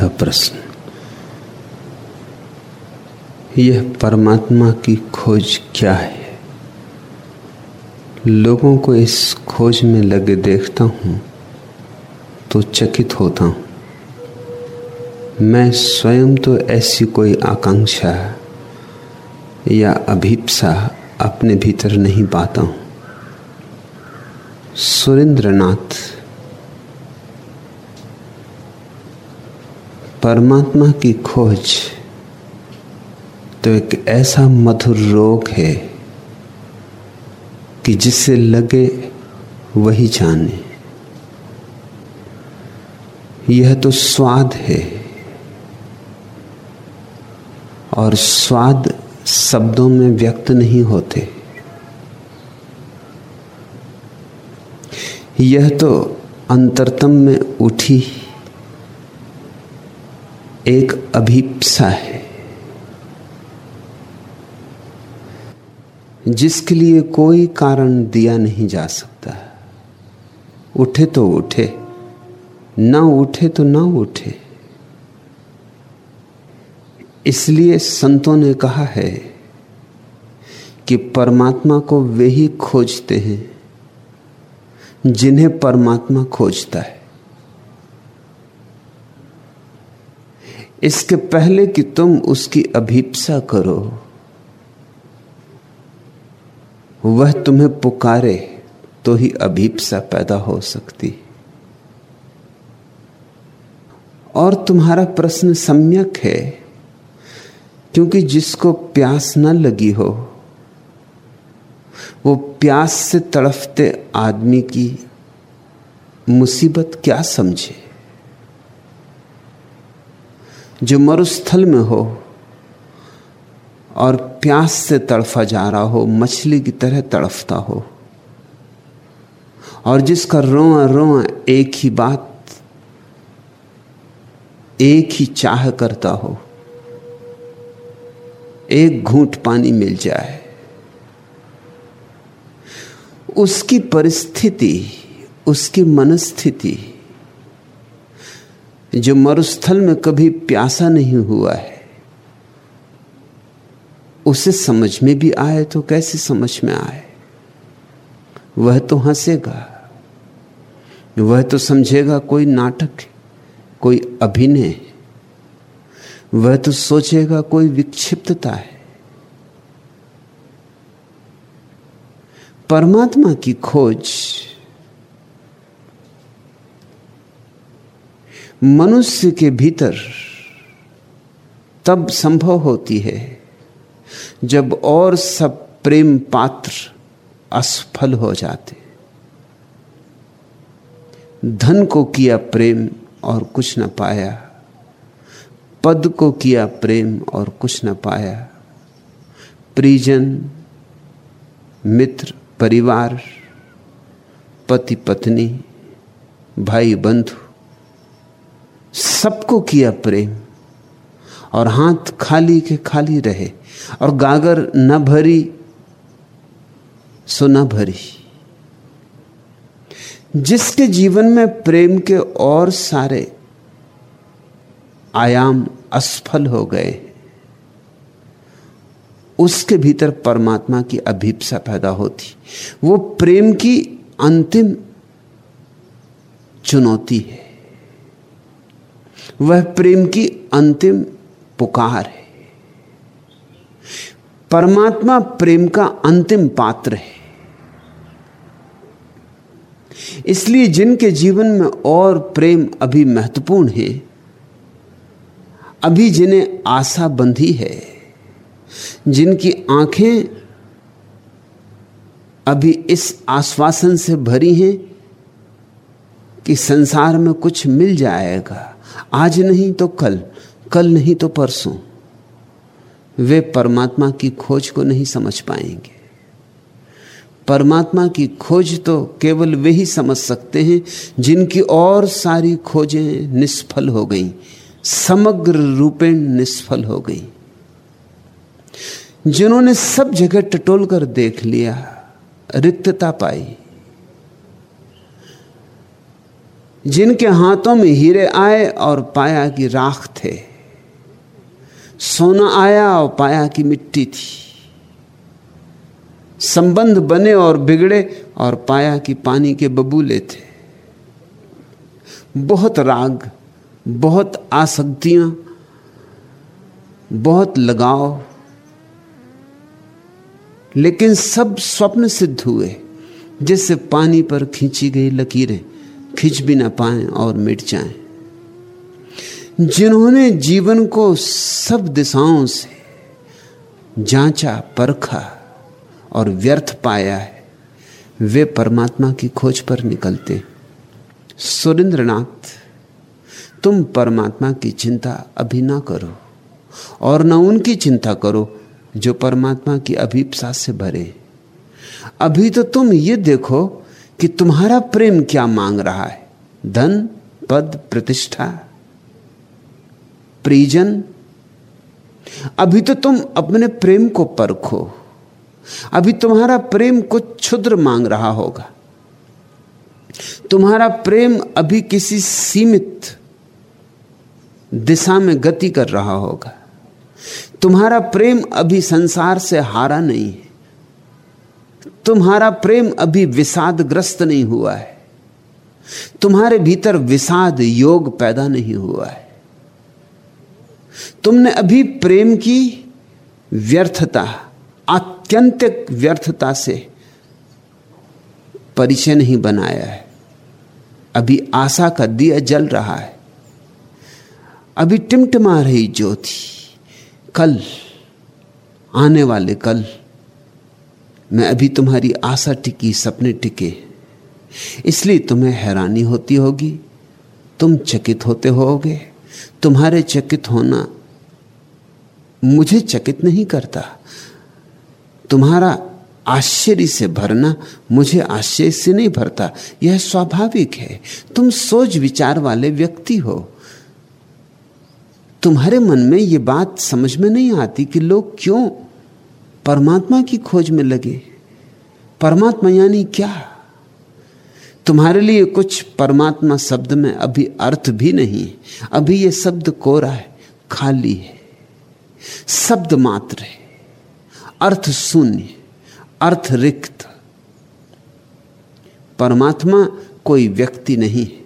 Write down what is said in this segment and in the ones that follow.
पहला प्रश्न। यह परमात्मा की खोज क्या है? लोगों को इस खोज में लगे देखता हूँ तो चकित होता हूँ। मैं स्वयं तो ऐसी कोई आकांक्षा या अभीपसा अपने भीतर नहीं पाता हूँ। सुरेंद्रनाथ परमात्मा की खोज तो एक ऐसा मधुर रोग है कि जिससे लगे वही जाने। यह तो स्वाद है और स्वाद शब्दों में व्यक्त नहीं होते। यह तो अंतरतम में उठी एक अभिप्सा है। जिसके लिए कोई कारण दिया नहीं जा सकता। उठे तो उठे, ना उठे तो ना उठे। इसलिए संतों ने कहा है कि परमात्मा को वे ही खोजते हैं जिन्हें परमात्मा खोजता है। इसके पहले कि तुम उसकी अभीपसा करो, वह तुम्हें पुकारे तो ही अभीपसा पैदा हो सकती। और तुम्हारा प्रश्न सम्यक है, क्योंकि जिसको प्यास न लगी हो, वो प्यास से तड़फते आदमी की मुसीबत क्या समझे? जो मरुस्थल में हो और प्यास से तड़फा जा रहा हो, मछली की तरह तड़फता हो। और जिसका रोआ रोआ एक ही बात, एक ही चाह करता हो, एक घूंट पानी मिल जाए। उसकी परिस्थिति, उसकी मनस्थिति जो मरुस्थल में कभी प्यासा नहीं हुआ है, उसे समझ में भी आए तो कैसे समझ में आए? वह तो हंसेगा। वह तो समझेगा कोई नाटक कोई अभिनय वह तो सोचेगा कोई विक्षिप्तता है। परमात्मा की खोज मनुष्य के भीतर तब संभव होती है जब और सब प्रेम पात्र असफल हो जाते। धन को किया प्रेम और कुछ न पाया, पद को किया प्रेम और कुछ न पाया परिजन मित्र, परिवार पति पत्नी भाई बंधु सबको किया प्रेम। और हाथ खाली के खाली रहे। और गागर न भरी, सो न भरी। जिसके जीवन में प्रेम के और सारे आयाम असफल हो गए उसके भीतर परमात्मा की अभीपसा पैदा होती। वो प्रेम की अंतिम चुनौती है। वह प्रेम की अंतिम पुकार है। परमात्मा प्रेम का अंतिम पात्र है। इसलिए जिनके जीवन में और प्रेम अभी महत्वपूर्ण है, अभी जिन्हें आशा बंधी है, जिनकी आँखें अभी इस आश्वासन से भरी हैं कि संसार में कुछ मिल जाएगा। आज नहीं तो कल कल नहीं तो परसों। वे परमात्मा की खोज को नहीं समझ पाएँगे। परमात्मा की खोज तो केवल वे ही समझ सकते हैं जिनकी और सारी खोजें निष्फल हो गईं, समग्र रूपेण निष्फल हो गई। जिन्होंने सब जगह टटोल कर देख लिया, रिक्तता पाई। जिनके हाथों में हीरे आए और पाया कि राख थे। सोना आया और पाया कि मिट्टी थी। संबंध बने और बिगड़े और पाया कि पानी के बबूले थे। बहुत राग, बहुत आसक्तियाँ, बहुत लगाव, लेकिन सब स्वप्न सिद्ध हुए जैसे पानी पर खींची गई लकीरें। खिंच भी ना पाए और मिट जाएँ। जिन्होंने जीवन को सब दिशाओं से जांचा, परखा और व्यर्थ पाया है, वे परमात्मा की खोज पर निकलते सुरेंद्रनाथ, तुम परमात्मा की चिंता अभी ना करो और न उनकी चिंता करो जो परमात्मा की अभीपसा से भरे। अभी तो तुम ये देखो कि तुम्हारा प्रेम क्या मांग रहा है? धन, पद, प्रतिष्ठा? प्रिजन अभी तो तुम अपने प्रेम को परखो। अभी तुम्हारा प्रेम कुछ क्षुद्र मांग रहा होगा। तुम्हारा प्रेम अभी किसी सीमित दिशा में गति कर रहा होगा। तुम्हारा प्रेम अभी संसार से हारा नहीं है। तुम्हारा प्रेम अभी विषादग्रस्त नहीं हुआ है। तुम्हारे भीतर विषाद योग पैदा नहीं हुआ है। तुमने अभी प्रेम की व्यर्थता, आत्यंतिक व्यर्थता से परिचय नहीं बनाया है। अभी आशा का दिया जल रहा है। अभी टिमटिमा रही ज्योति। कल, आने वाले कल। मैं अभी तुम्हारी आशा टिकी, सपने टिके। इसलिए तुम्हें हैरानी होती होगी। तुम चकित होते होगे। तुम्हारे चकित होना मुझे चकित नहीं करता। तुम्हारा आश्चर्य से भरना मुझे आश्चर्य से नहीं भरता। यह स्वाभाविक है। तुम सोच विचार वाले व्यक्ति हो। तुम्हारे मन में यह बात समझ में नहीं आती कि लोग क्यों परमात्मा की खोज में लगे। परमात्मा यानी क्या? तुम्हारे लिए कुछ परमात्मा शब्द में अभी अर्थ भी नहीं अभी यह शब्द कोरा है, खाली है। शब्द मात्र है। अर्थ शून्य, अर्थ रिक्त। परमात्मा कोई व्यक्ति नहीं है।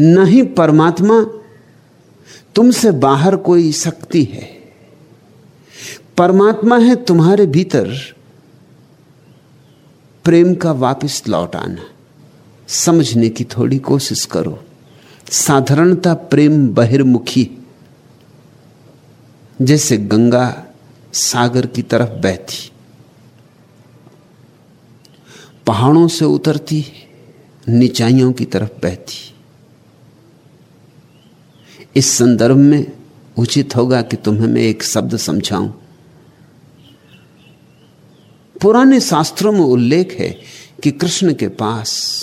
न ही परमात्मा तुमसे बाहर कोई शक्ति है। परमात्मा है तुम्हारे भीतर, प्रेम का वापस लौट आना। समझने की थोड़ी कोशिश करो। साधारणता प्रेम बहिर्मुखी। जैसे गंगा सागर की तरफ़ बहती, पहाड़ों से उतरती, निचाइयों की तरफ़ बहती। इस संदर्भ में उचित होगा कि तुम्हें मैं एक शब्द समझाऊं। पुराने शास्त्रों में उल्लेख है कि कृष्ण के पास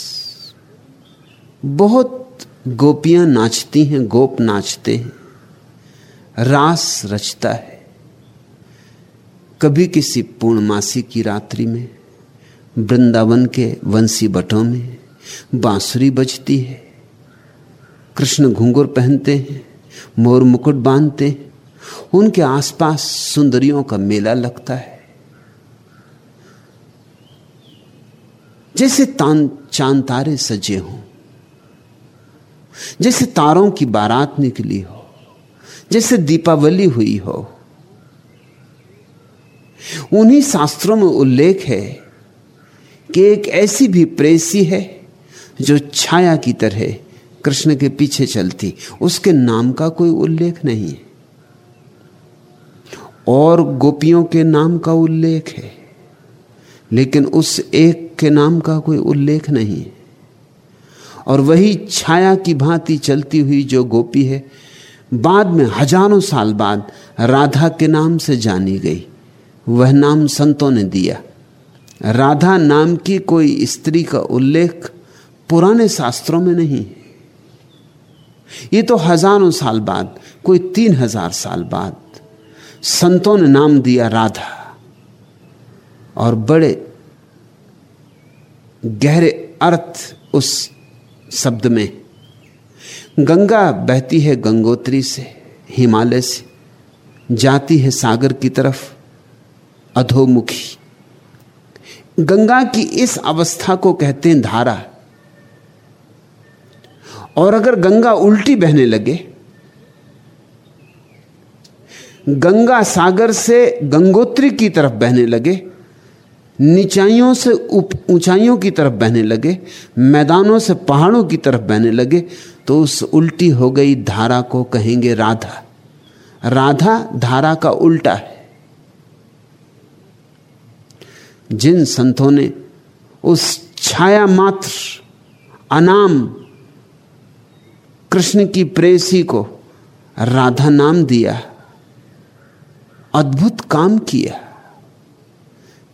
बहुत गोपियाँ नाचती हैं, गोप नाचते हैं। रास रचता है। कभी किसी पूर्णमासी की रात्रि में, वृंदावन के वंशी बटों में बांसुरी बजती है। कृष्ण घुंघुर पहनते हैं, मोर मुकुट बांधते हैं। उनके आसपास सुंदरियों का मेला लगता है। जैसे तान, चाँद तारे सजे हों, जैसे तारों की बारात निकली हो, जैसे दीपावली हुई हो, उन्हीं शास्त्रों में उल्लेख है कि एक ऐसी भी प्रेसी है जो छाया की तरह कृष्ण के पीछे चलती। उसके नाम का कोई उल्लेख नहीं और गोपियों के नाम का उल्लेख है। लेकिन उस एक के नाम का कोई उल्लेख नहीं। और वही छाया की भांति चलती हुई जो गोपी है, बाद में हज़ारों साल बाद राधा के नाम से जानी गई। वह नाम संतों ने दिया। राधा नाम की कोई स्त्री का उल्लेख पुराने शास्त्रों में नहीं। ये तो हज़ारों साल बाद, कोई तीन हज़ार साल बाद संतों ने नाम दिया राधा। और बड़े गहरे अर्थ उस शब्द में। गंगा बहती है गंगोत्री से, हिमालय से, जाती है सागर की तरफ़, अधोमुखी। गंगा की इस अवस्था को कहते हैं धारा। और अगर गंगा उल्टी बहने लगे, गंगा सागर से गंगोत्री की तरफ़ बहने लगे निचाइयों से ऊंचाइयों की तरफ़ बहने लगे, मैदानों से पहाड़ों की तरफ़ बहने लगे तो उस उल्टी हो गई धारा को कहेंगे राधा। राधा धारा का उल्टा है। जिन संतों ने उस छाया मात्र, अनाम, कृष्ण की प्रेसी को राधा नाम दिया, अद्भुत काम किया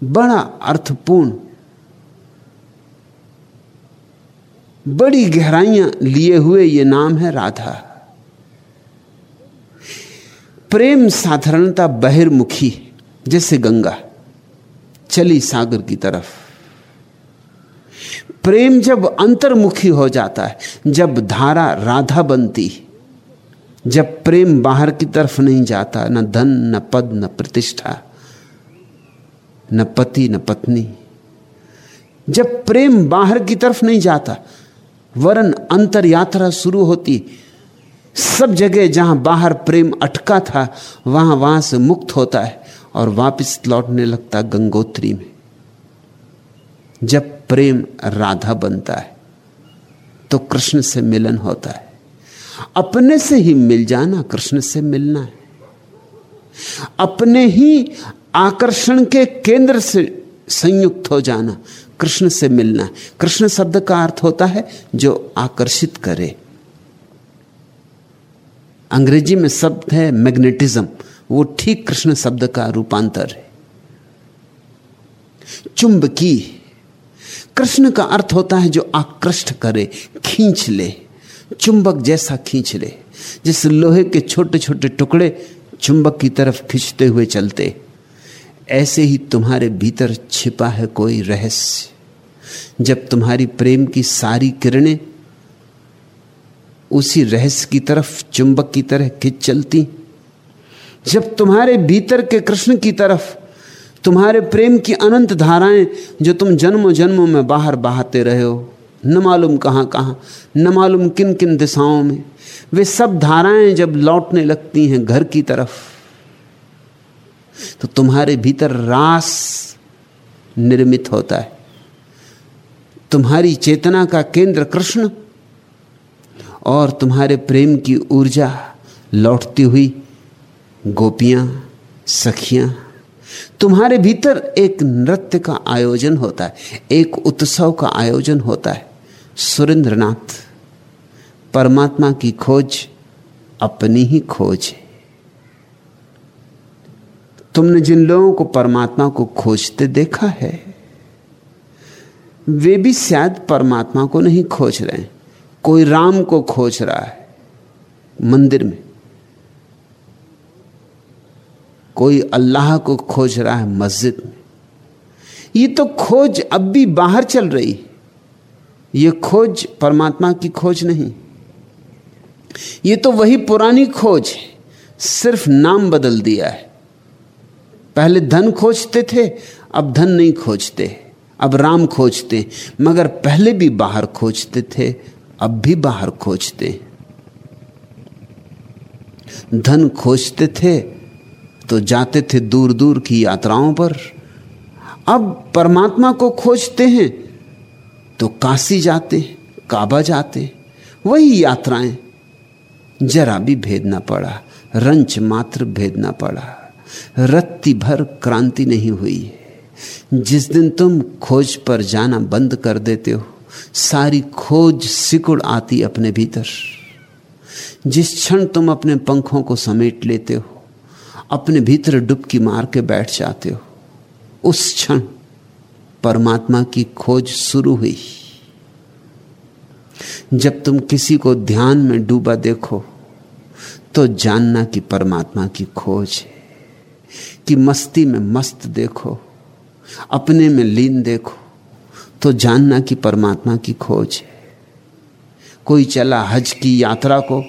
बड़ा अर्थपूर्ण। बड़ी गहराइयाँ लिए हुए ये नाम है राधा। प्रेम साधारणता बहिर्मुखी, जैसे गंगा चली सागर की तरफ़। प्रेम जब अंतर्मुखी हो जाता है, जब धारा राधा बनती, जब प्रेम बाहर की तरफ़ नहीं जाता, न धन, न पद, न प्रतिष्ठा। न पति न पत्नी। जब प्रेम बाहर की तरफ़ नहीं जाता, वरन अंतर यात्रा शुरू होती। सब जगह जहाँ बाहर प्रेम अटका था, वहाँ वहाँ से मुक्त होता है और वापस लौटने लगता गंगोत्री में। जब प्रेम राधा बनता है तो कृष्ण से मिलन होता है। अपने से ही मिल जाना, कृष्ण से मिलना है। अपने ही आकर्षण के केंद्र से संयुक्त हो जाना, कृष्ण से मिलना। कृष्ण शब्द का अर्थ होता है जो आकर्षित करे। अंग्रेज़ी में शब्द है मैग्नेटिज्म। वो ठीक कृष्ण शब्द का रूपांतर है। चुंबकी कृष्ण का अर्थ होता है जो आकृष्ट करे, खींच ले। चुंबक जैसा खींच ले। जिस लोहे के छोटे छोटे टुकड़े चुंबक की तरफ़ खींचते हुए चलते। ऐसे ही तुम्हारे भीतर छिपा है कोई रहस्य। जब तुम्हारी प्रेम की सारी किरणें उसी रहस्य की तरफ़, चुंबक की तरह खिंच चलती, जब तुम्हारे भीतर के कृष्ण की तरफ़ तुम्हारे प्रेम की अनंत धाराएँ जो तुम जन्मों जन्मों में बाहर बहाते रहे हो, न मालूम कहाँ कहाँ, न मालूम किन किन दिशाओं में, वे सब धाराएँ जब लौटने लगती हैं घर की तरफ़ तो तुम्हारे भीतर रास निर्मित होता है। तुम्हारी चेतना का केंद्र कृष्ण और तुम्हारे प्रेम की ऊर्जा लौटती हुई गोपियाँ, सखियाँ। तुम्हारे भीतर एक नृत्य का आयोजन होता है, एक उत्सव का आयोजन होता है। सुरेंद्रनाथ, परमात्मा की खोज अपनी ही खोज है। तुमने जिन लोगों को परमात्मा को खोजते देखा है, वे भी शायद परमात्मा को नहीं खोज रहे हैं। कोई राम को खोज रहा है मंदिर में। कोई अल्लाह को खोज रहा है मस्जिद में। ये तो खोज अब भी बाहर चल रही ये खोज परमात्मा की खोज नहीं। ये तो वही पुरानी खोज है। सिर्फ़ नाम बदल दिया है। पहले धन खोजते थे, अब धन नहीं खोजते, अब राम खोजते, मगर पहले भी बाहर खोजते थे, अब भी बाहर खोजते। धन खोजते थे तो जाते थे दूर दूर की यात्राओं पर। अब परमात्मा को खोजते हैं तो काशी जाते, काबा जाते, वही यात्राएँ। जरा भी भेद ना पड़ा, रंच मात्र भेद ना पड़ा। रत्ती भर क्रांति नहीं हुई। जिस दिन तुम खोज पर जाना बंद कर देते हो, सारी खोज सिकुड़ आती अपने भीतर। जिस क्षण तुम अपने पंखों को समेट लेते हो, अपने भीतर डुबकी मार के बैठ जाते हो, उस क्षण परमात्मा की खोज शुरू हुई। जब तुम किसी को ध्यान में डूबा देखो तो जानना कि परमात्मा की खोज है। कि मस्ती में मस्त देखो, अपने में लीन देखो तो जानना कि परमात्मा की खोज है। कोई चला हज की यात्रा को,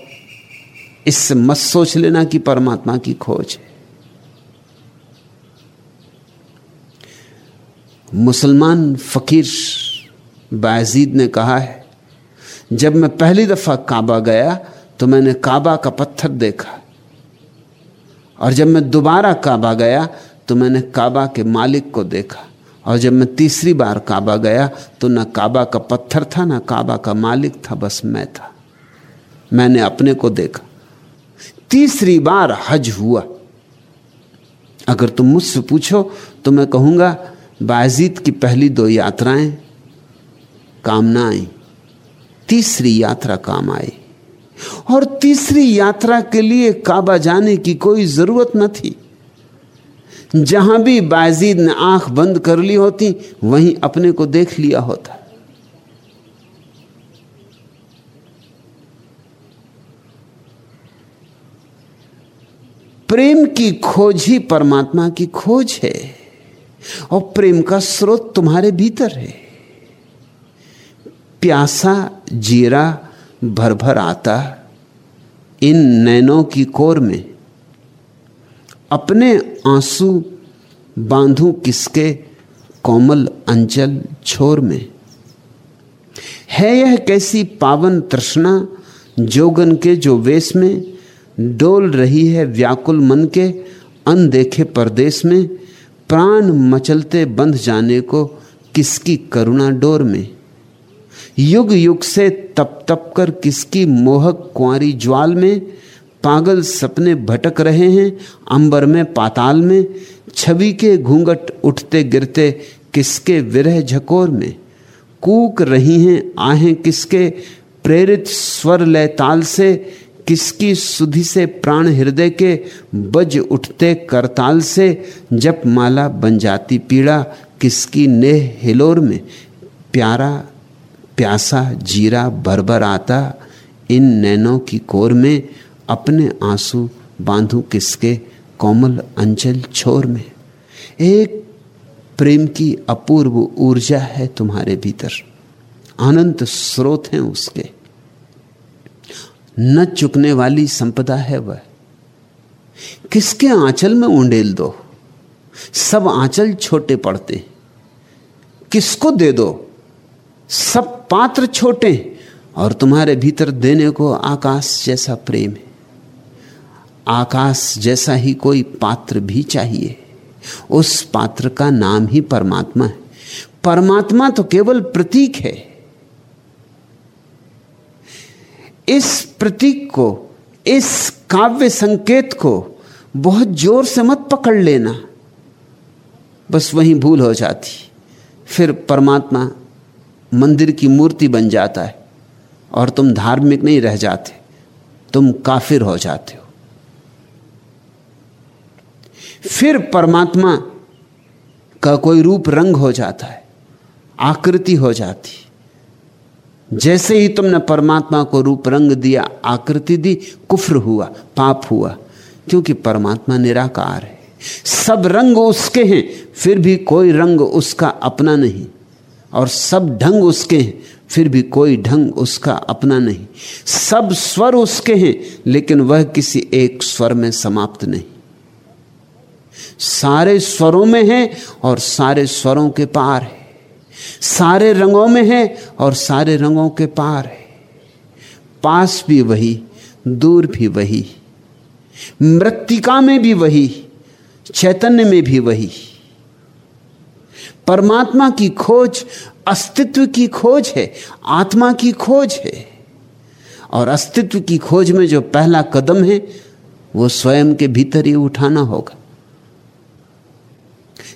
इससे मत सोच लेना कि परमात्मा की खोज है। मुसलमान फकीर बाजीद ने कहा है, जब मैं पहली दफ़ा काबा गया तो मैंने काबा का पत्थर देखा। और जब मैं दोबारा काबा गया तो मैंने काबा के मालिक को देखा। और जब मैं तीसरी बार काबा गया तो ना काबा का पत्थर था, ना काबा का मालिक था, बस मैं था। मैंने अपने को देखा। तीसरी बार हज हुआ। अगर तुम मुझसे पूछो तो मैं कहूँगा बाजीत की पहली दो यात्राएँ, काम ना आई। तीसरी यात्रा काम आई। और तीसरी यात्रा के लिए काबा जाने की कोई ज़रूरत न थी। जहाँ भी बाजीद ने आँख बंद कर ली होती, वहीं अपने को देख लिया होता। प्रेम की खोज ही परमात्मा की खोज है, और प्रेम का स्रोत तुम्हारे भीतर है। प्यासा, जीरा भर भर आता इन नैनों की कोर में। अपने आँसू बांधू किसके कोमल अंचल छोर में। है यह कैसी पावन तृष्णा जोगन के जो वेश में डोल रही है व्याकुल मन के अनदेखे परदेश में, प्राण मचलते बंध जाने को किसकी करुणा डोर में। युग युग से तप तप कर किसकी मोहक कुंवारी ज्वाल में पागल सपने भटक रहे हैं, अंबर में पाताल में, छवि के घूंघट उठते गिरते किसके विरह झकोर में? कूक रही हैं आहें किसके प्रेरित स्वर लय ताल से, किसकी सुधि से प्राण हृदय के बज उठते करताल से जप माला बन जाती पीड़ा किसकी नेह हिलोर में? प्यारा प्यासा, जीरा भरभर आता इन नैनों की कोर में अपने आँसू बांधू किसके? कोमल अंचल छोर में। एक प्रेम की अपूर्व ऊर्जा है तुम्हारे भीतर। अनंत स्रोत हैं उसके। न चुकने वाली संपदा है वह। किसके आंचल में उंडेल दो? सब आंचल छोटे पड़ते। किसको दे दो? सब पात्र छोटे और तुम्हारे भीतर देने को आकाश जैसा प्रेम है। आकाश जैसा ही कोई पात्र भी चाहिए। उस पात्र का नाम ही परमात्मा है। परमात्मा तो केवल प्रतीक है। इस प्रतीक को, इस काव्य संकेत को बहुत ज़ोर से मत पकड़ लेना। बस वहीं भूल हो जाती। फिर परमात्मा मंदिर की मूर्ति बन जाता है और तुम धार्मिक नहीं रह जाते, तुम काफिर हो जाते हो। फिर परमात्मा का कोई रूप रंग हो जाता है, आकृति हो जाती। जैसे ही तुमने परमात्मा को रूप रंग दिया, आकृति दी, कुफ्र हुआ, पाप हुआ, क्योंकि परमात्मा निराकार है। सब रंग उसके हैं, फिर भी कोई रंग उसका अपना नहीं। और सब ढंग उसके हैं, फिर भी कोई ढंग उसका अपना नहीं। सब स्वर उसके हैं, लेकिन वह किसी एक स्वर में समाप्त नहीं। सारे स्वरों में है और सारे स्वरों के पार है। सारे रंगों में है और सारे रंगों के पार है। पास भी वही, दूर भी वही, मृतिका में भी वही, चैतन्य में भी वही। परमात्मा की खोज अस्तित्व की खोज है, आत्मा की खोज है। और अस्तित्व की खोज में जो पहला कदम है, वो स्वयं के भीतर ही उठाना होगा।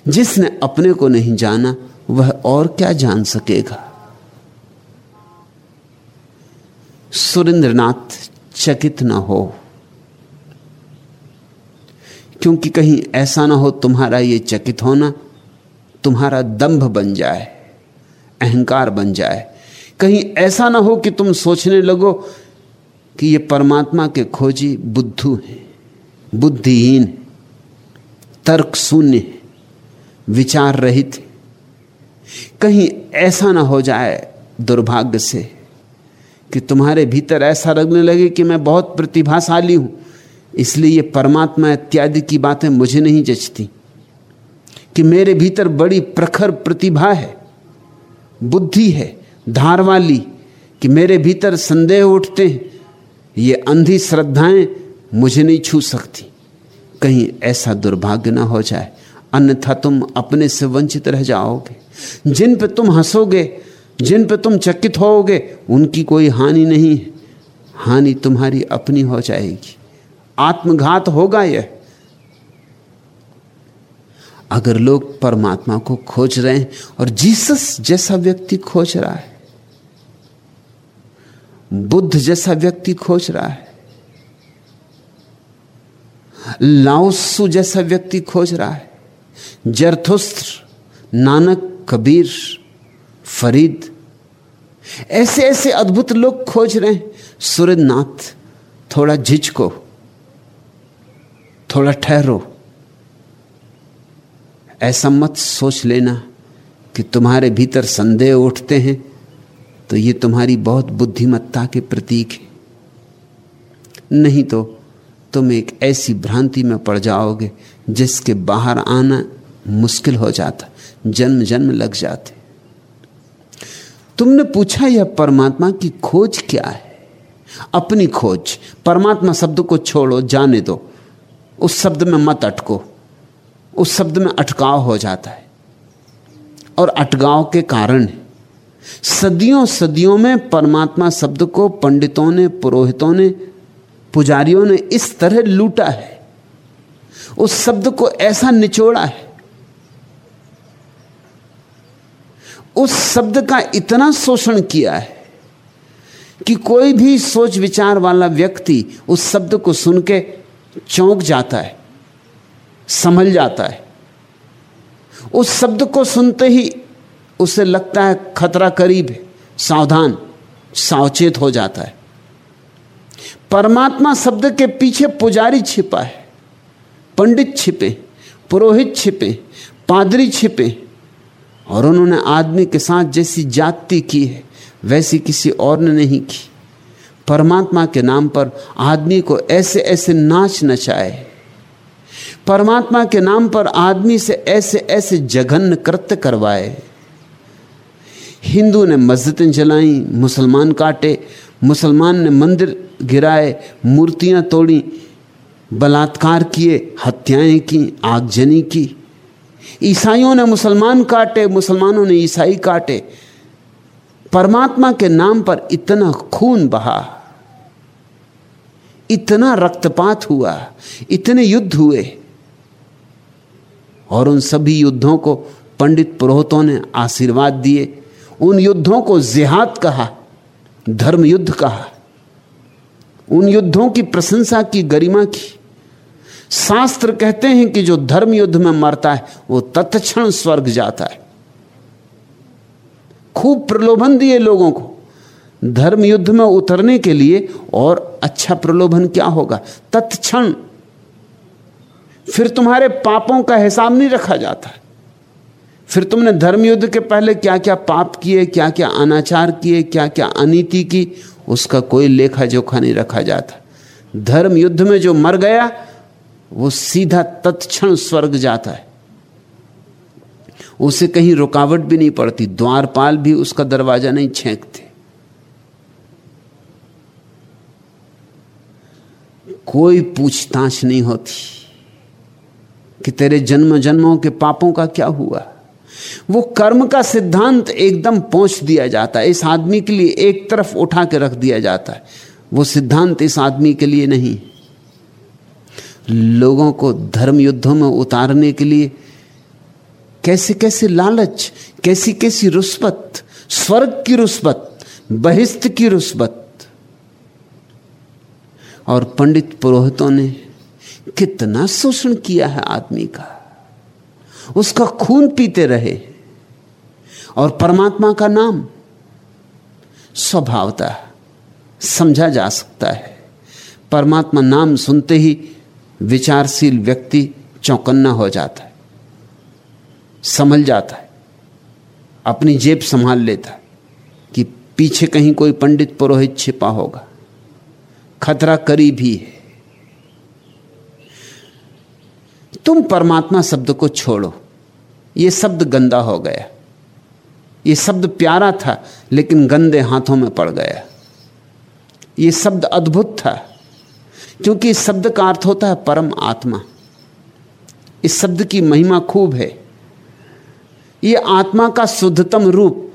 जिसने अपने को नहीं जाना, वह और क्या जान सकेगा? सुरेंद्रनाथ चकित ना हो। क्योंकि कहीं ऐसा ना हो तुम्हारा ये चकित होना तुम्हारा दंभ बन जाए, अहंकार बन जाए। कहीं ऐसा ना हो कि तुम सोचने लगो कि ये परमात्मा के खोजी बुद्धू हैं, बुद्धिहीन तर्क शून्य विचार रहित कहीं ऐसा ना हो जाए दुर्भाग्य से कि तुम्हारे भीतर ऐसा लगने लगे कि मैं बहुत प्रतिभाशाली हूँ, इसलिए ये परमात्मा इत्यादि की बातें मुझे नहीं जचती। कि मेरे भीतर बड़ी प्रखर प्रतिभा है, बुद्धि है धार वाली कि मेरे भीतर संदेह उठते हैं। ये अंधी श्रद्धाएँ मुझे नहीं छू सकती। कहीं ऐसा दुर्भाग्य ना हो जाए। अन्यथा तुम अपने से वंचित रह जाओगे। जिन पे तुम हंसोगे, जिन पे तुम चकित होोगे उनकी कोई हानि नहीं है। हानि तुम्हारी अपनी हो जाएगी। आत्मघात होगा यह। अगर लोग परमात्मा को खोज रहे हैं और जीसस जैसा व्यक्ति खोज रहा है, बुद्ध जैसा व्यक्ति खोज रहा है, लाओसु जैसा व्यक्ति खोज रहा है, जरथुस्त्र, नानक, कबीर, फरीद ऐसे ऐसे अद्भुत लोग खोज रहे हैं। सूर्यनाथ थोड़ा झिझको, थोड़ा ठहरो ऐसा मत सोच लेना कि तुम्हारे भीतर संदेह उठते हैं तो ये तुम्हारी बहुत बुद्धिमत्ता के प्रतीक है। नहीं तो तुम एक ऐसी भ्रांति में पड़ जाओगे जिसके बाहर आना मुश्किल हो जाता जन्म जन्म लग जाते। तुमने पूछा यह परमात्मा की खोज क्या है? अपनी खोज, परमात्मा शब्द को छोड़ो, जाने दो। उस शब्द में मत अटको। उस शब्द में अटकाव हो जाता है। और अटकाव के कारण सदियों सदियों में परमात्मा शब्द को पंडितों ने, पुरोहितों ने, पुजारियों ने इस तरह लूटा है। उस शब्द को ऐसा निचोड़ा है। उस शब्द का इतना शोषण किया है कि कोई भी सोच विचार वाला व्यक्ति उस शब्द को सुन के चौंक जाता है। संभल जाता है। उस शब्द को सुनते ही उसे लगता है खतरा करीब है, सावधान, सावचेत हो जाता है। परमात्मा शब्द के पीछे पुजारी छिपा है, पंडित छिपे, पुरोहित छिपे, पादरी छिपे, और उन्होंने आदमी के साथ जैसी जाति की है, वैसी किसी और ने नहीं की। परमात्मा के नाम पर आदमी को ऐसे ऐसे नाच नचाए परमात्मा के नाम पर आदमी से ऐसे ऐसे जघन्य कृत्य करवाए। हिंदू ने मस्जिदें जलाई, मुसलमान काटे, मुसलमान ने मंदिर गिराए, मूर्तियाँ तोड़ी, बलात्कार किए, हत्याएँ की, आगजनी की। ईसाइयों ने मुसलमान काटे, मुसलमानों ने ईसाई काटे। परमात्मा के नाम पर इतना खून बहा। इतना रक्तपात हुआ, इतने युद्ध हुए। और उन सभी युद्धों को पंडित पुरोहितों ने आशीर्वाद दिए, उन युद्धों को जिहाद कहा धर्म युद्ध कहा, उन युद्धों की प्रशंसा की, गरिमा की। शास्त्र कहते हैं कि जो धर्म युद्ध में मरता है, वो तत्क्षण स्वर्ग जाता है। खूब प्रलोभन दिए लोगों को धर्म युद्ध में उतरने के लिए, और अच्छा प्रलोभन क्या होगा? तत्क्षण फिर तुम्हारे पापों का हिसाब नहीं रखा जाता। फिर तुमने धर्म युद्ध के पहले क्या क्या पाप किए क्या क्या अनाचार किए क्या क्या अनिति की, उसका कोई लेखा जोखा नहीं रखा जाता। धर्म युद्ध में जो मर गया, वो सीधा तत्क्षण स्वर्ग जाता है। उसे कहीं रुकावट भी नहीं पड़ती, द्वारपाल भी उसका दरवाज़ा नहीं छेंकते। कोई पूछताछ नहीं होती। कि तेरे जन्म जन्मों के पापों का क्या हुआ? वो कर्म का सिद्धांत एकदम पहुँच दिया जाता है। इस आदमी के लिए एक तरफ़ उठा के रख दिया जाता है। वो सिद्धांत इस आदमी के लिए नहीं। लोगों को धर्म युद्धों में उतारने के लिए कैसे कैसे लालच, कैसी कैसी रुस्बत स्वर्ग की रुस्बत बहिस्त की रुस्बत और पंडित पुरोहितों ने कितना शोषण किया है आदमी का। उसका खून पीते रहे। और परमात्मा का नाम स्वभावता समझा जा सकता है। परमात्मा नाम सुनते ही विचारशील व्यक्ति चौकन्ना हो जाता है। संभल जाता है। अपनी जेब संभाल लेता है कि पीछे कहीं कोई पंडित पुरोहित छिपा होगा। खतरा करीब ही है। तुम परमात्मा शब्द को छोड़ो। यह शब्द गंदा हो गया। यह शब्द प्यारा था, लेकिन गंदे हाथों में पड़ गया। यह शब्द अद्भुत था, क्योंकि इस शब्द का अर्थ होता है परम आत्मा। इस शब्द की महिमा खूब है। यह आत्मा का शुद्धतम रूप,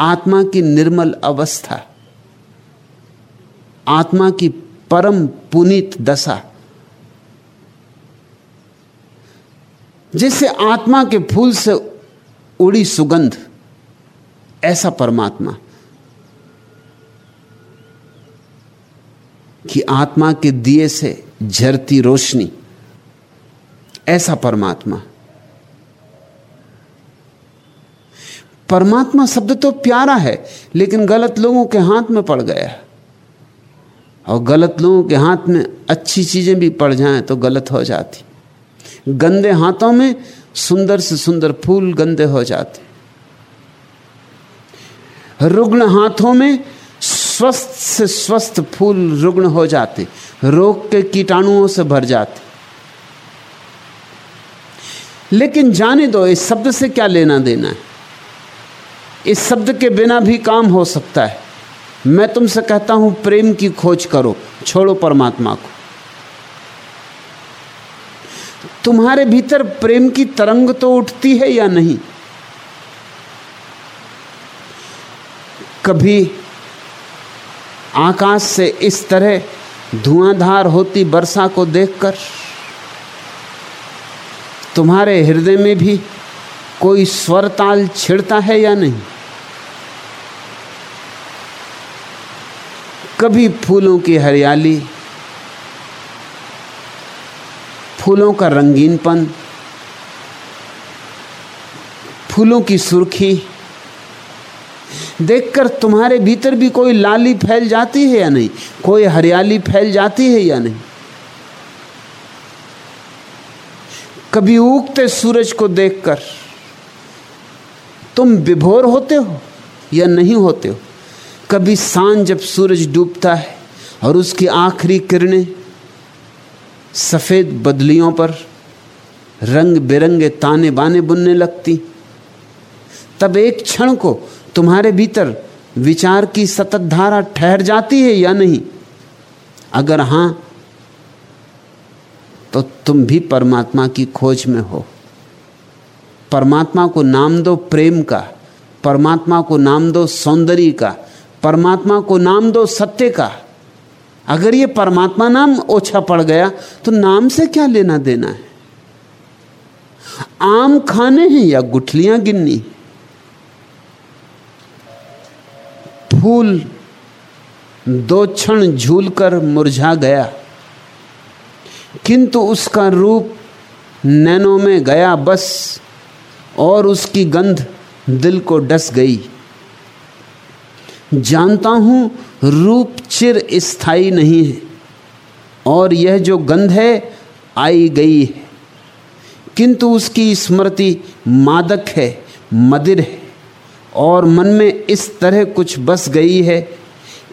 आत्मा की निर्मल अवस्था, आत्मा की परम पुनीत दशा जैसे आत्मा के फूल से उड़ी सुगंध, ऐसा परमात्मा कि आत्मा के दिए से झरती रोशनी, ऐसा परमात्मा। परमात्मा शब्द तो प्यारा है, लेकिन गलत लोगों के हाथ में पड़ गया और गलत लोगों के हाथ में अच्छी चीज़ें भी पड़ जाएँ तो गलत हो जाती। गंदे हाथों में सुंदर से सुंदर फूल गंदे हो जाते। रुग्ण हाथों में स्वस्थ से स्वस्थ फूल रुग्ण हो जाते, रोग के कीटाणुओं से भर जाते। लेकिन जाने दो, इस शब्द से क्या लेना देना है? इस शब्द के बिना भी काम हो सकता है। मैं तुमसे कहता हूँ, प्रेम की खोज करो, छोड़ो परमात्मा को। तुम्हारे भीतर प्रेम की तरंग तो उठती है या नहीं? कभी आकाश से इस तरह धुआंधार होती वर्षा को देखकर तुम्हारे हृदय में भी कोई स्वर ताल छिड़ता है या नहीं? कभी फूलों की हरियाली फूलों का रंगीनपन फूलों की सुर्खी। देखकर तुम्हारे भीतर भी कोई लाली फैल जाती है या नहीं? कोई हरियाली फैल जाती है या नहीं? कभी उगते सूरज को देखकर तुम विभोर होते हो या नहीं होते हो? कभी साँझ जब सूरज डूबता है और उसकी आखिरी किरणें सफ़ेद बदलियों पर रंग बिरंगे ताने बाने बुनने लगती। तब एक क्षण को तुम्हारे भीतर विचार की सतत धारा ठहर जाती है या नहीं? अगर हाँ तो तुम भी परमात्मा की खोज में हो। परमात्मा को नाम दो प्रेम का, परमात्मा को नाम दो सौंदर्य का, परमात्मा को नाम दो सत्य का। अगर ये परमात्मा नाम ओछा पड़ गया तो नाम से क्या लेना देना है? आम खाने हैं या गुठलियाँ गिननी? फूल दो क्षण झूल कर मुरझा गया, किंतु उसका रूप नैनों में गया बस, और उसकी गंध दिल को डस गई। जानता हूँ रूप चिर स्थायी नहीं है, और यह जो गंध है, आई गई है। किंतु उसकी स्मृति मादक है, मदिर है, और मन में इस तरह कुछ बस गई है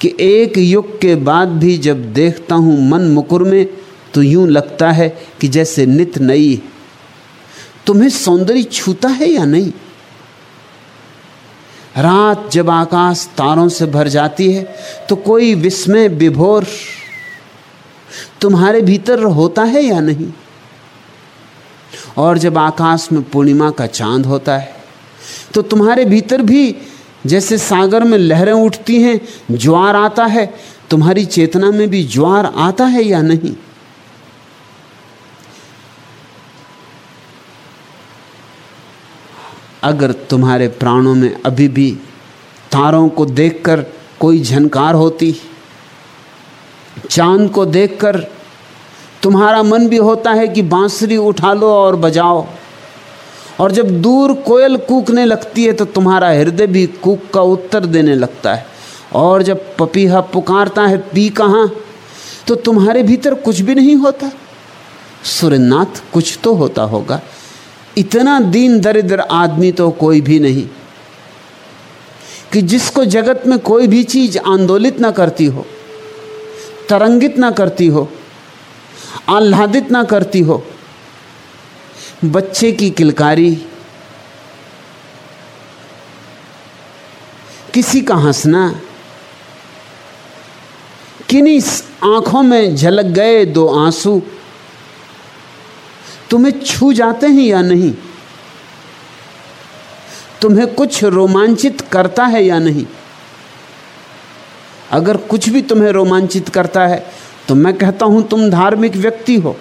कि एक युग के बाद भी जब देखता हूँ मन मुकुर में तो यूँ लगता है कि जैसे नित नई तुम्हें सौंदर्य छूता है या नहीं? रात जब आकाश तारों से भर जाती है तो कोई विस्मय विभोर तुम्हारे भीतर होता है या नहीं? और जब आकाश में पूर्णिमा का चाँद होता है तो तुम्हारे भीतर भी जैसे सागर में लहरें उठती हैं, ज्वार आता है, तुम्हारी चेतना में भी ज्वार आता है या नहीं? अगर तुम्हारे प्राणों में अभी भी तारों को देखकर कोई झनकार होती, चाँद को देखकर तुम्हारा मन भी होता है कि बांसुरी उठा लो और बजाओ। और जब दूर कोयल कूकने लगती है तो तुम्हारा हृदय भी कूक का उत्तर देने लगता है। और जब पपीहा पुकारता है, पी कहाँ? तो तुम्हारे भीतर कुछ भी नहीं होता। सुरनाथ कुछ तो होता होगा। इतना दीन दरिद्र आदमी तो कोई भी नहीं कि जिसको जगत में कोई भी चीज़ आंदोलित ना करती हो, तरंगित ना करती हो, आह्लादित ना करती हो, बच्चे की किलकारी, किसी का हंसना, किन्हीं आँखों में झलक गए दो आँसू तुम्हें छू जाते हैं या नहीं? तुम्हें कुछ रोमांचित करता है या नहीं? अगर कुछ भी तुम्हें रोमांचित करता है तो मैं कहता हूँ तुम धार्मिक व्यक्ति हो।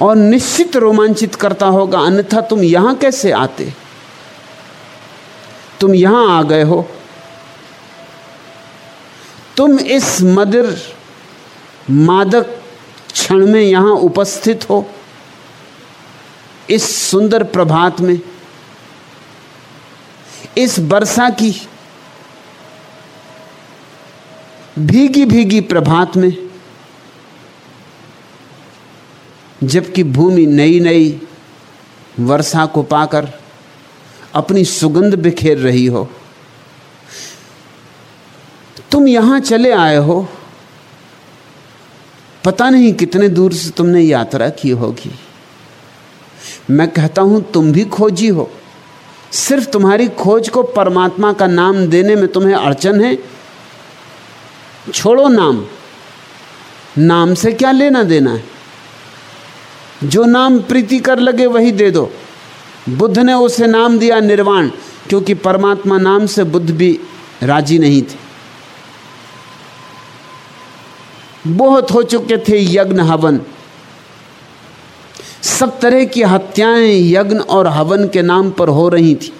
और निश्चित रोमांचित करता होगा, अन्यथा तुम यहाँ कैसे आते? तुम यहाँ आ गए हो। तुम इस मदिर मादक क्षण में यहाँ उपस्थित हो, इस सुंदर प्रभात में, इस वर्षा की भीगी भीगी प्रभात में, जबकि भूमि नई नई वर्षा को पाकर अपनी सुगंध बिखेर रही हो। तुम यहाँ चले आए हो। पता नहीं कितने दूर से तुमने यात्रा की होगी। मैं कहता हूँ, तुम भी खोजी हो। सिर्फ़ तुम्हारी खोज को परमात्मा का नाम देने में तुम्हें अड़चन है? छोड़ो नाम। नाम से क्या लेना देना है? जो नाम प्रीति कर लगे वही दे दो। बुद्ध ने उसे नाम दिया निर्वाण, क्योंकि परमात्मा नाम से बुद्ध भी राज़ी नहीं थे। बहुत हो चुके थे यज्ञ हवन। सब तरह की हत्याएँ यज्ञ और हवन के नाम पर हो रही थी।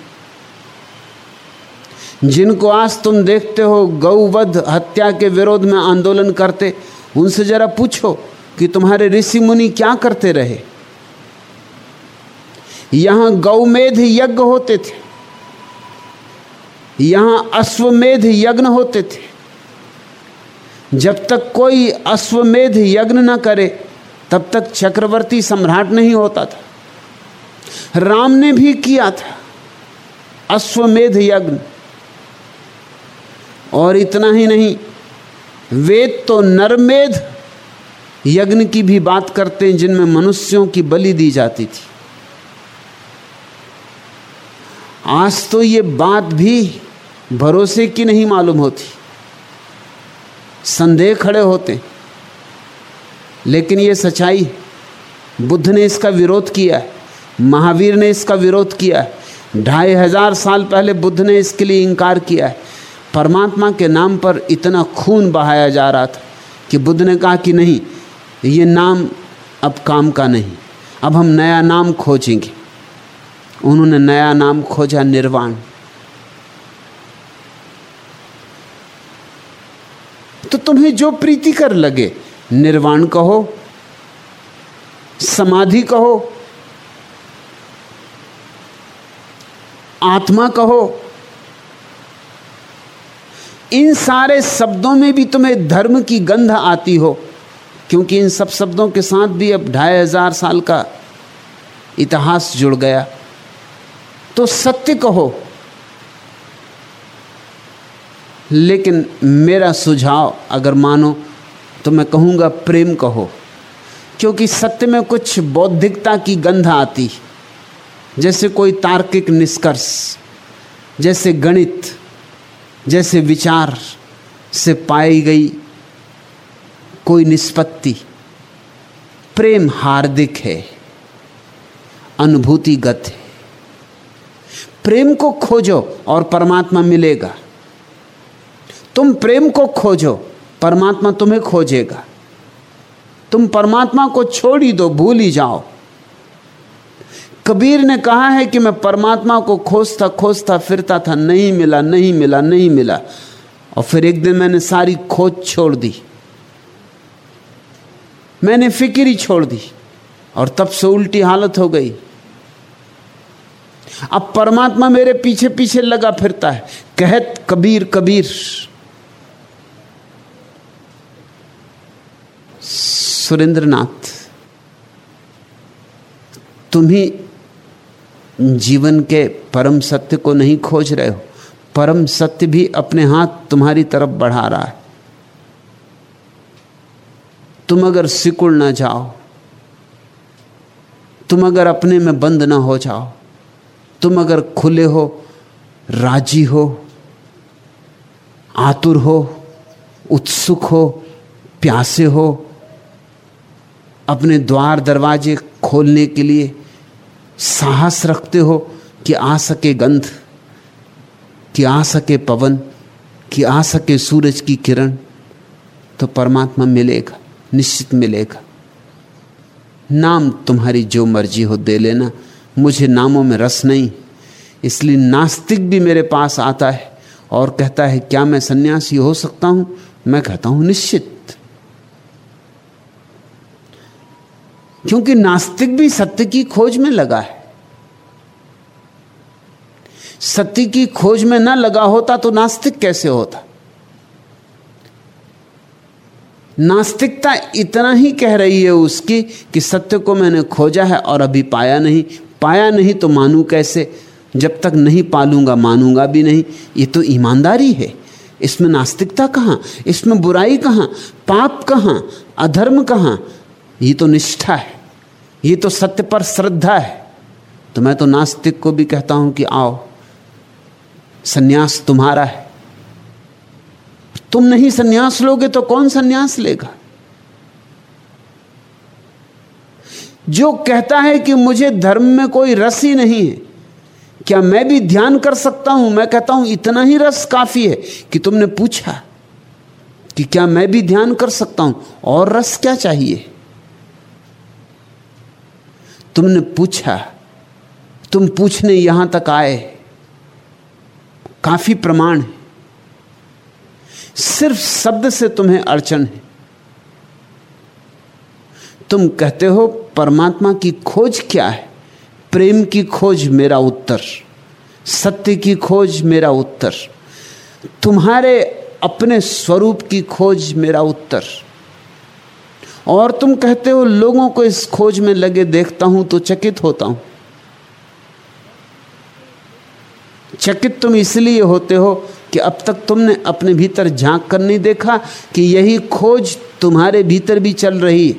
जिनको आज तुम देखते हो, गौवध हत्या के विरोध में आंदोलन करते, उनसे जरा पूछो कि तुम्हारे ऋषि मुनि क्या करते रहे। यहाँ गौमेध यज्ञ होते थे। यहाँ अश्वमेध यज्ञ होते थे। जब तक कोई अश्वमेध यज्ञ न करे, तब तक चक्रवर्ती सम्राट नहीं होता था। राम ने भी किया था अश्वमेध यज्ञ। और इतना ही नहीं, वेद तो नरमेध यज्ञ की भी बात करते हैं, जिनमें मनुष्यों की बलि दी जाती थी। आज तो ये बात भी भरोसे की नहीं मालूम होती। संदेह खड़े होते लेकिन ये सच्चाई, बुद्ध ने इसका विरोध किया है, महावीर ने इसका विरोध किया है, ढाई हज़ार साल पहले बुद्ध ने इसके लिए इनकार किया है। परमात्मा के नाम पर इतना खून बहाया जा रहा था कि बुद्ध ने कहा कि नहीं, ये नाम अब काम का नहीं, अब हम नया नाम खोजेंगे। उन्होंने नया नाम खोजा, निर्वाण। तुम्हें जो प्रीति कर लगे, निर्वाण कहो, समाधि कहो, आत्मा कहो, इन सारे शब्दों में भी तुम्हें धर्म की गंध आती हो, क्योंकि इन सब शब्दों के साथ भी अब ढाई हज़ार साल का इतिहास जुड़ गया। तो सत्य कहो लेकिन मेरा सुझाव अगर मानो तो मैं कहूँगा प्रेम कहो। क्योंकि सत्य में कुछ बौद्धिकता की गंध आती जैसे कोई तार्किक निष्कर्ष, जैसे गणित, जैसे विचार से पाई गई कोई निष्पत्ति। प्रेम हार्दिक है, अनुभूतिगत है। प्रेम को खोजो और परमात्मा मिलेगा। तुम प्रेम को खोजो, परमात्मा तुम्हें खोजेगा। तुम परमात्मा को छोड़ ही दो, भूल ही जाओ। कबीर ने कहा है कि मैं परमात्मा को खोजता खोजता, फिरता था, नहीं मिला नहीं मिला नहीं मिला। और फिर एक दिन मैंने सारी खोज छोड़ दी। मैंने फ़िक्र ही छोड़ दी, और तब से उल्टी हालत हो गई। अब परमात्मा मेरे पीछे पीछे लगा फिरता है। कहत कबीर कबीर। सुरेंद्रनाथ तुम ही जीवन के परम सत्य को नहीं खोज रहे हो। परम सत्य भी अपने हाथ तुम्हारी तरफ़ बढ़ा रहा है। तुम अगर सिकुड़ ना जाओ, तुम अगर अपने में बंद ना हो जाओ, तुम अगर खुले हो, राज़ी हो, आतुर हो, उत्सुक हो, प्यासे हो अपने द्वार दरवाजे खोलने के लिए साहस रखते हो कि आ सके गंध, कि आ सके पवन, कि आ सके सूरज की किरण तो परमात्मा मिलेगा, निश्चित मिलेगा। नाम तुम्हारी जो मर्ज़ी हो दे लेना, मुझे नामों में रस नहीं, इसलिए नास्तिक भी मेरे पास आता है और कहता है, क्या मैं सन्यासी हो सकता हूँ? मैं कहता हूँ, निश्चित। क्योंकि नास्तिक भी सत्य की खोज में लगा है। सत्य की खोज में ना लगा होता तो नास्तिक कैसे होता? नास्तिकता इतना ही कह रही है उसकी कि सत्य को मैंने खोजा है और अभी पाया नहीं। पाया नहीं तो मानू कैसे? जब तक नहीं पालूँगा, मानूँगा भी नहीं। ये तो ईमानदारी है। इसमें नास्तिकता कहाँ? इसमें बुराई कहाँ? पाप कहाँ? अधर्म कहाँ? ये तो निष्ठा है, ये तो सत्य पर श्रद्धा है। तो मैं तो नास्तिक को भी कहता हूँ कि आओ, सन्यास तुम्हारा है। तुम नहीं सन्यास लोगे तो कौन सन्यास लेगा? जो कहता है कि मुझे धर्म में कोई रस ही नहीं है, क्या मैं भी ध्यान कर सकता हूँ? मैं कहता हूँ, इतना ही रस काफ़ी है कि तुमने पूछा कि क्या मैं भी ध्यान कर सकता हूँ? और रस क्या चाहिए? तुमने पूछा, तुम पूछने यहाँ तक आए, काफ़ी प्रमाण है। सिर्फ़ शब्द से तुम्हें अड़चन है। तुम कहते हो, परमात्मा की खोज क्या है? प्रेम की खोज मेरा उत्तर, सत्य की खोज मेरा उत्तर, तुम्हारे अपने स्वरूप की खोज मेरा उत्तर। और तुम कहते हो, लोगों को इस खोज में लगे देखता हूँ तो चकित होता हूँ। चकित तुम इसलिए होते हो कि अब तक तुमने अपने भीतर झाँक कर नहीं देखा कि यही खोज तुम्हारे भीतर भी चल रही।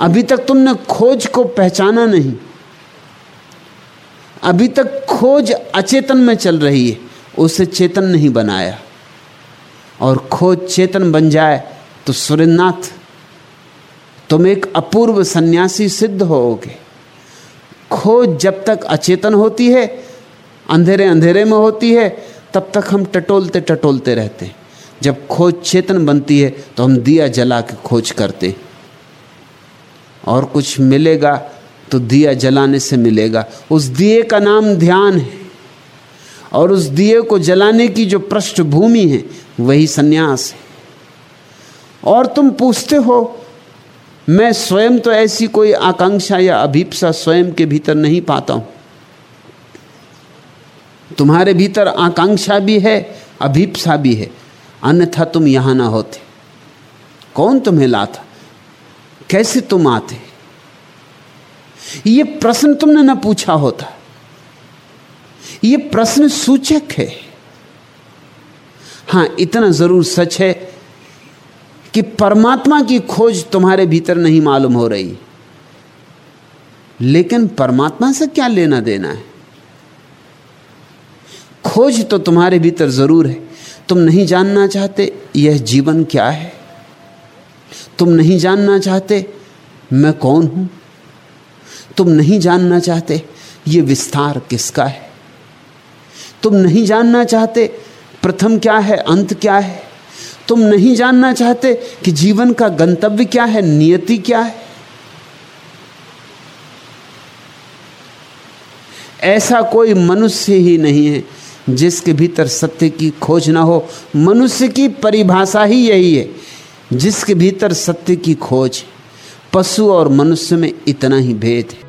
अभी तक तुमने खोज को पहचाना नहीं। अभी तक खोज अचेतन में चल रही है, उसे चेतन नहीं बनाया। और खोज चेतन बन जाए तो सुरेंद्रनाथ, तुम एक अपूर्व सन्यासी सिद्ध होगे खोज जब तक अचेतन होती है, अंधेरे अंधेरे में होती है, तब तक हम टटोलते टटोलते रहते हैं। जब खोज चेतन बनती है तो हम दिया जला के खोज करते और कुछ मिलेगा तो दिया जलाने से मिलेगा। उस दिए का नाम ध्यान है, और उस दिए को जलाने की जो पृष्ठभूमि है, वही सन्यास है। और तुम पूछते हो, मैं स्वयं तो ऐसी कोई आकांक्षा या अभीपसा स्वयं के भीतर नहीं पाता हूँ। तुम्हारे भीतर आकांक्षा भी है, अभीपसा भी है, अन्यथा तुम यहाँ ना होते। कौन तुम्हें लाता? कैसे तुम आते? ये प्रश्न तुमने ना पूछा होता। ये प्रश्न सूचक है। हाँ, इतना ज़रूर सच है कि परमात्मा की खोज तुम्हारे भीतर नहीं मालूम हो रही। लेकिन परमात्मा से क्या लेना देना है? खोज तो तुम्हारे भीतर ज़रूर है। तुम नहीं जानना चाहते यह जीवन क्या है। तुम नहीं जानना चाहते मैं कौन हूँ। तुम नहीं जानना चाहते यह विस्तार किसका है। तुम नहीं जानना चाहते प्रथम क्या है, अंत क्या है। तुम नहीं जानना चाहते कि जीवन का गंतव्य क्या है, नियति क्या है? ऐसा कोई मनुष्य ही नहीं है जिसके भीतर सत्य की खोज ना हो। मनुष्य की परिभाषा ही यही है, जिसके भीतर सत्य की खोज। पशु और मनुष्य में इतना ही भेद है।